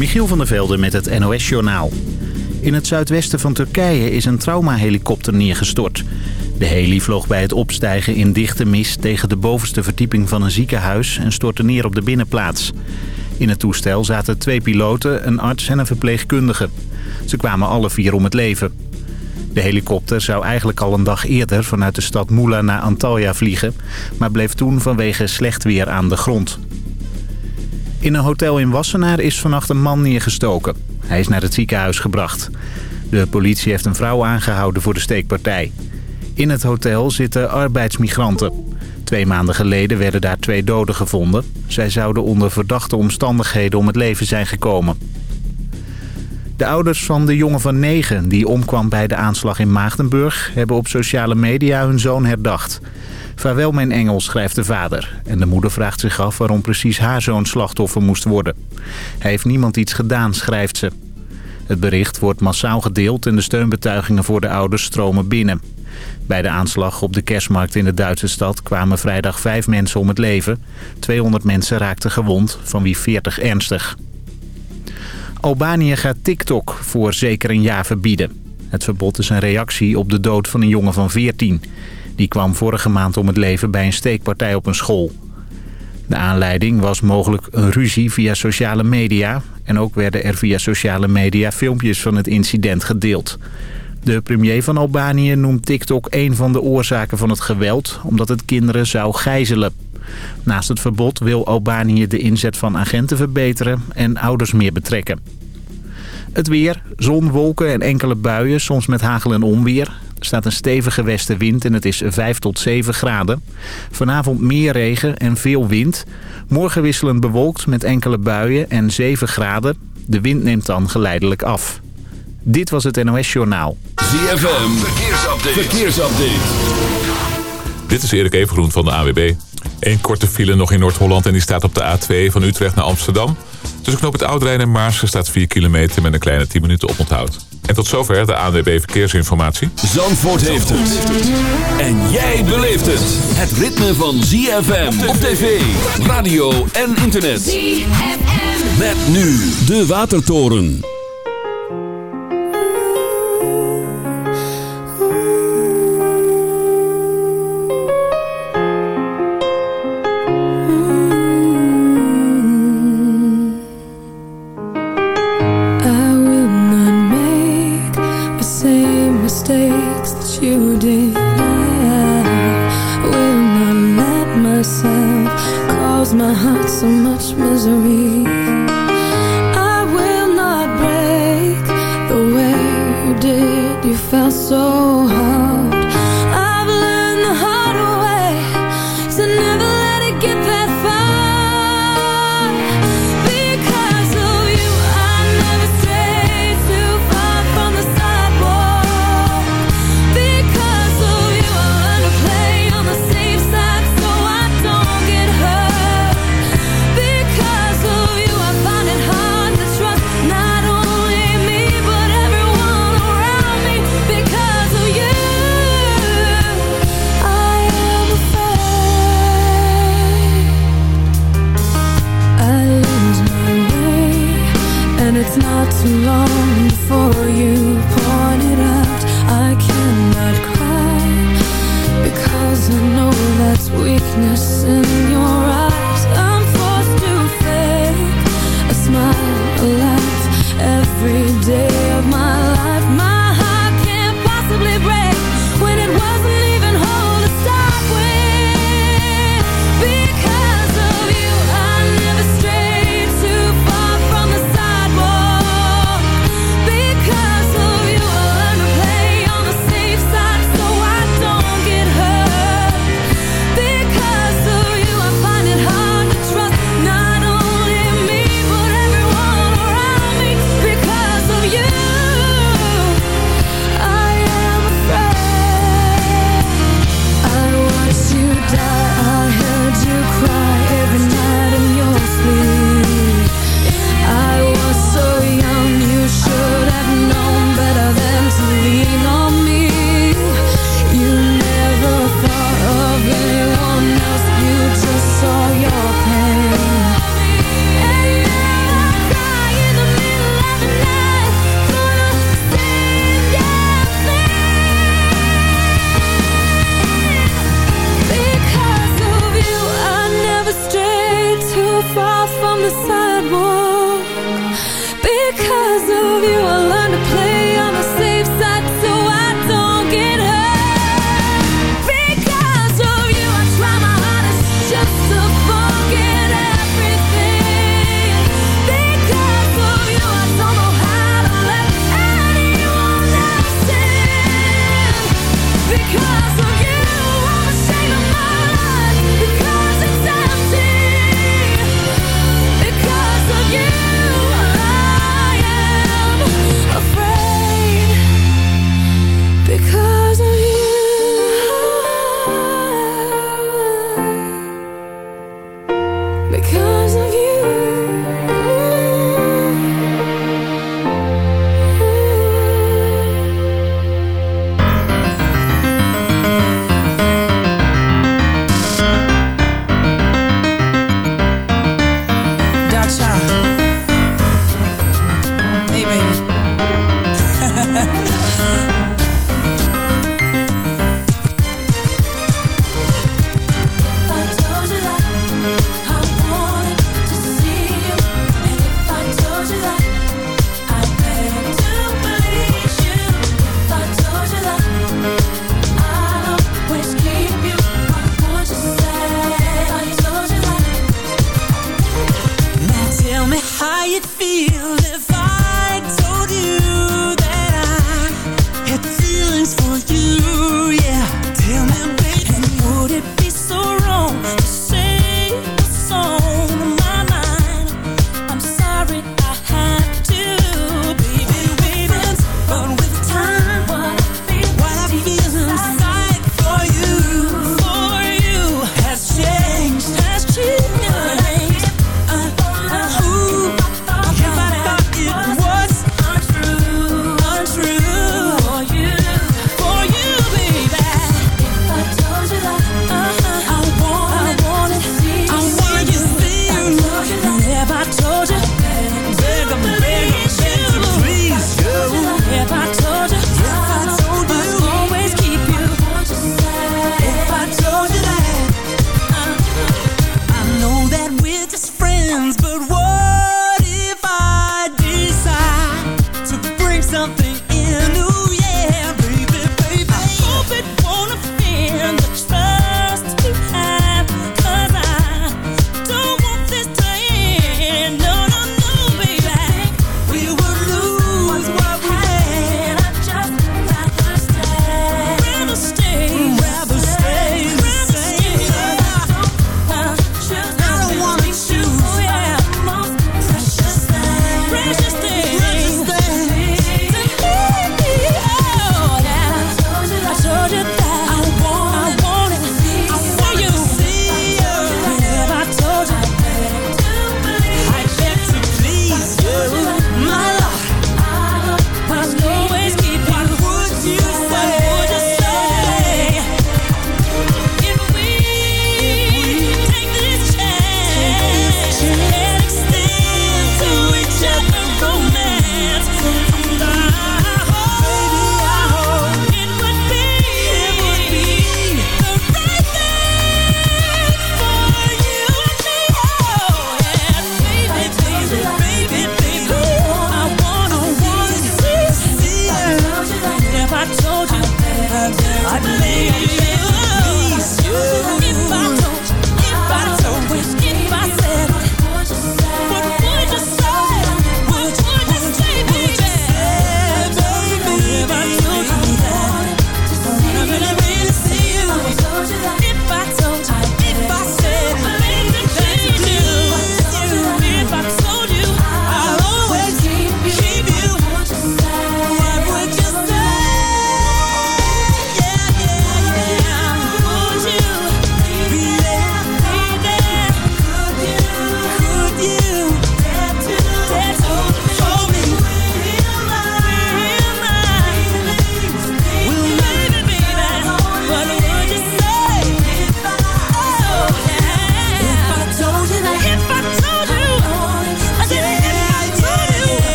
Michiel van der Velde met het NOS-journaal. In het zuidwesten van Turkije is een traumahelikopter neergestort. De heli vloog bij het opstijgen in dichte mist tegen de bovenste verdieping van een ziekenhuis... en stortte neer op de binnenplaats. In het toestel zaten twee piloten, een arts en een verpleegkundige. Ze kwamen alle vier om het leven. De helikopter zou eigenlijk al een dag eerder vanuit de stad Mula naar Antalya vliegen... maar bleef toen vanwege slecht weer aan de grond. In een hotel in Wassenaar is vannacht een man neergestoken. Hij is naar het ziekenhuis gebracht. De politie heeft een vrouw aangehouden voor de steekpartij. In het hotel zitten arbeidsmigranten. Twee maanden geleden werden daar twee doden gevonden. Zij zouden onder verdachte omstandigheden om het leven zijn gekomen. De ouders van de jongen van negen die omkwam bij de aanslag in Maagdenburg... hebben op sociale media hun zoon herdacht. Vaarwel mijn engel, schrijft de vader. En de moeder vraagt zich af waarom precies haar zoon slachtoffer moest worden. Hij heeft niemand iets gedaan, schrijft ze. Het bericht wordt massaal gedeeld en de steunbetuigingen voor de ouders stromen binnen. Bij de aanslag op de kerstmarkt in de Duitse stad kwamen vrijdag vijf mensen om het leven. 200 mensen raakten gewond, van wie 40 ernstig. Albanië gaat TikTok voor zeker een jaar verbieden. Het verbod is een reactie op de dood van een jongen van 14. Die kwam vorige maand om het leven bij een steekpartij op een school. De aanleiding was mogelijk een ruzie via sociale media... en ook werden er via sociale media filmpjes van het incident gedeeld. De premier van Albanië noemt TikTok een van de oorzaken van het geweld... omdat het kinderen zou gijzelen. Naast het verbod wil Albanië de inzet van agenten verbeteren en ouders meer betrekken. Het weer, zon, wolken en enkele buien, soms met hagel en onweer. Er staat een stevige westenwind en het is 5 tot 7 graden. Vanavond meer regen en veel wind. Morgen wisselend bewolkt met enkele buien en 7 graden. De wind neemt dan geleidelijk af. Dit was het NOS Journaal. ZFM, verkeersupdate. verkeersupdate. Dit is Erik Evengroen van de AWB. Eén korte file nog in Noord-Holland en die staat op de A2 van Utrecht naar Amsterdam. Tussen knoop het Oudrijn en Maarsen staat 4 kilometer met een kleine 10 minuten oponthoud. En tot zover de ANWB Verkeersinformatie. Zandvoort heeft het. En jij beleeft het. Het ritme van ZFM op tv, radio en internet. ZFM. Met nu de Watertoren. It's not too long before you point it out. I cannot cry Because I know that's weakness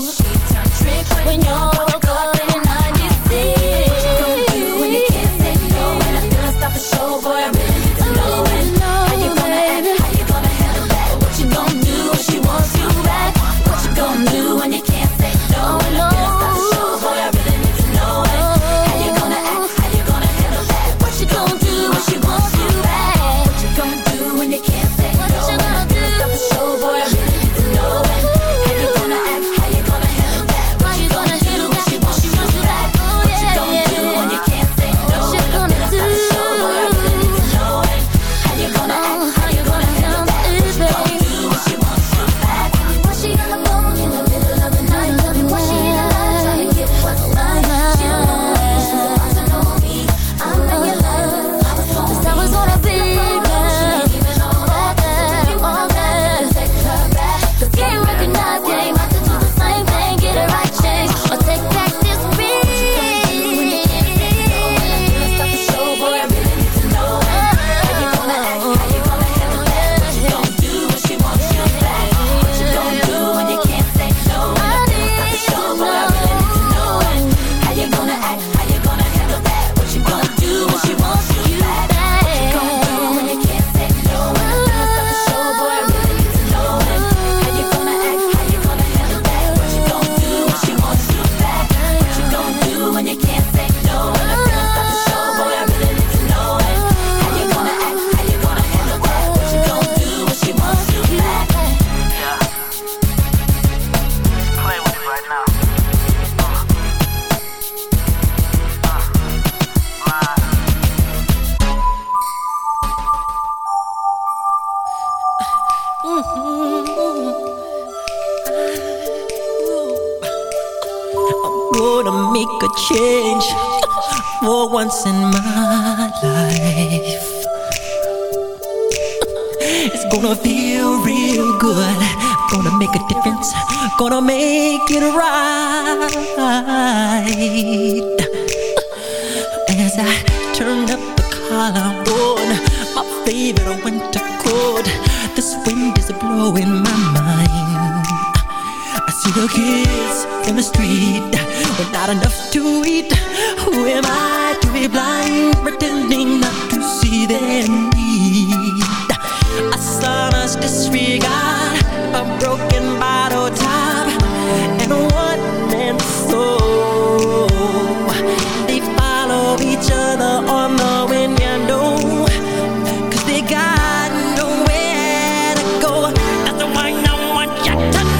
that she trick when you're Yeah.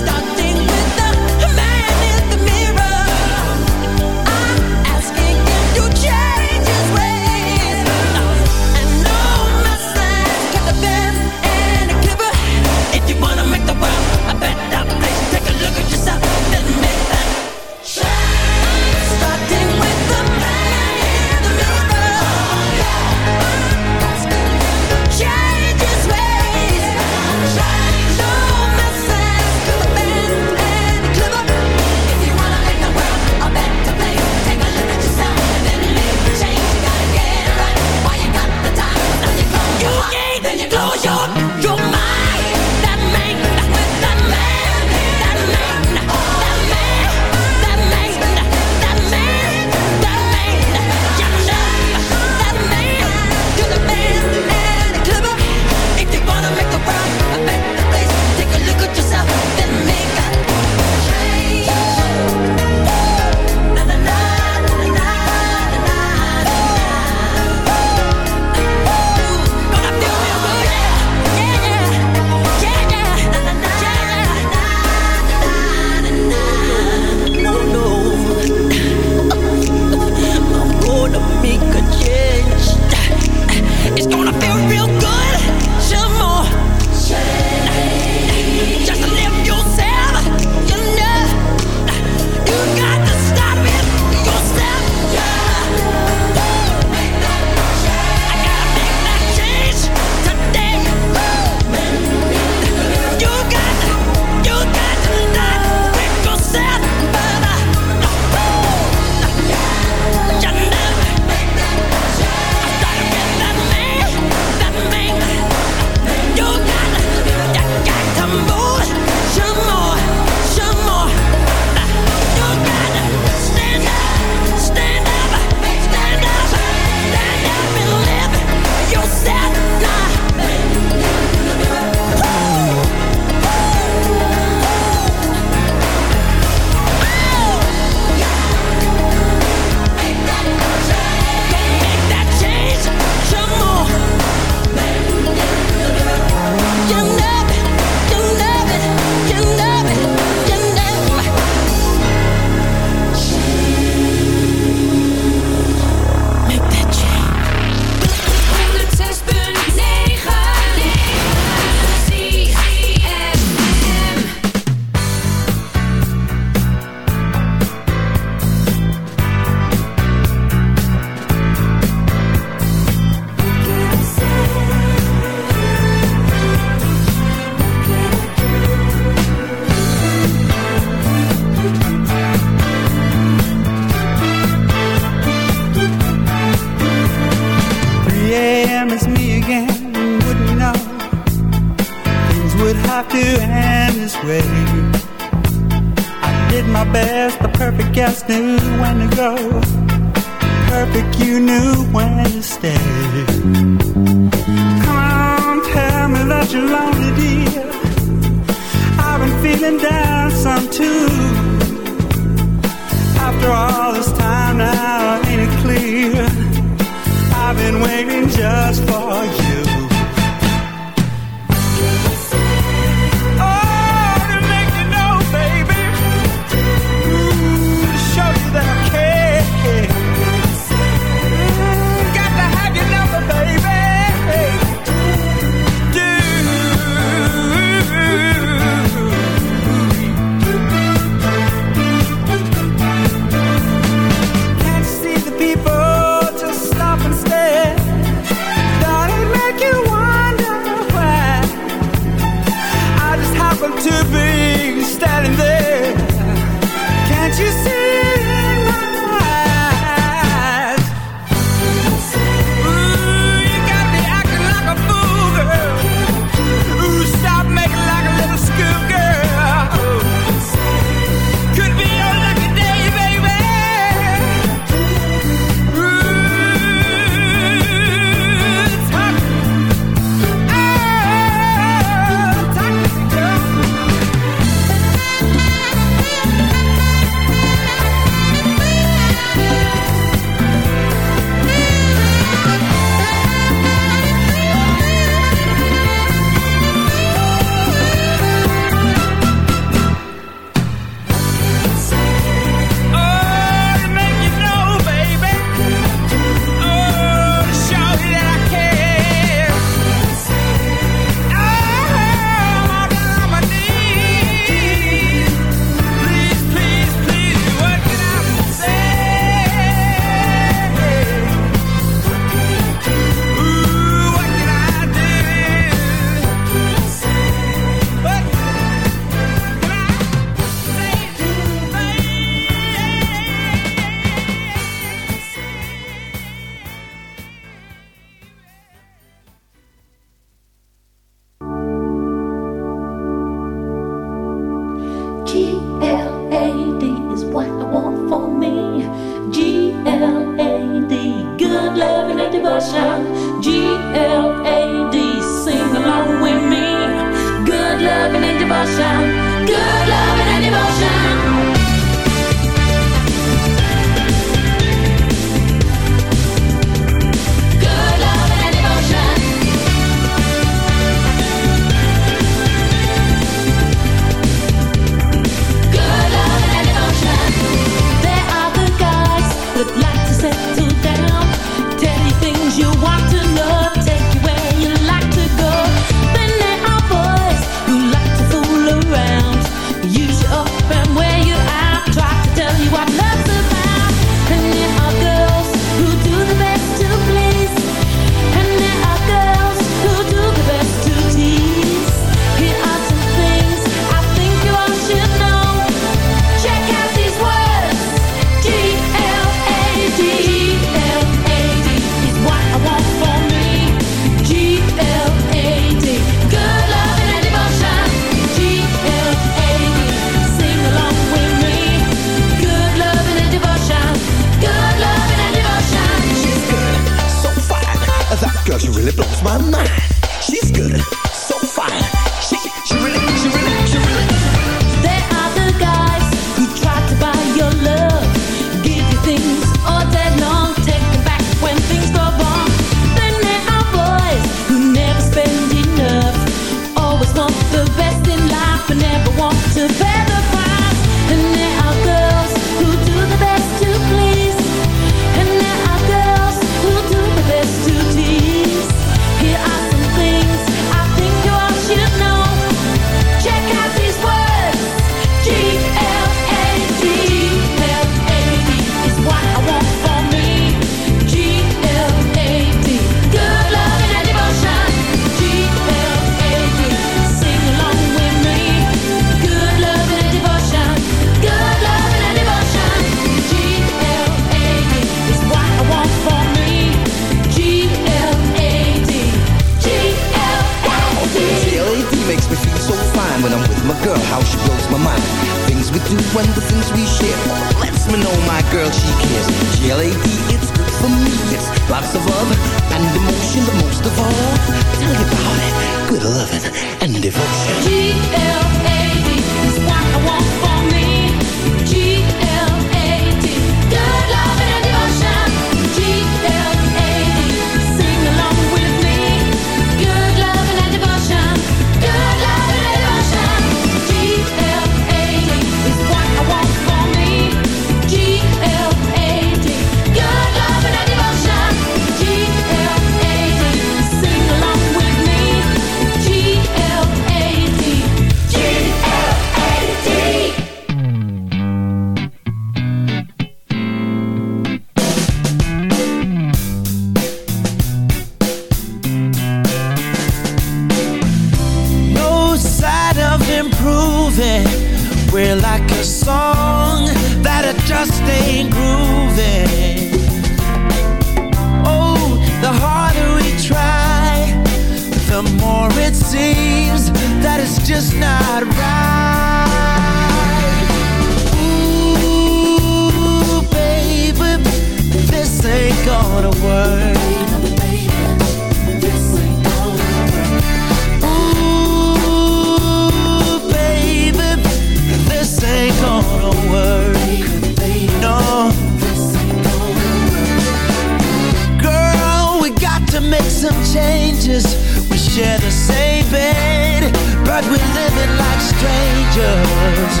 Just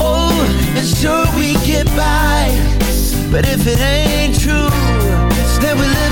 Oh, and sure we get by. But if it ain't true Then we live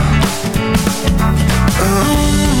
Oh.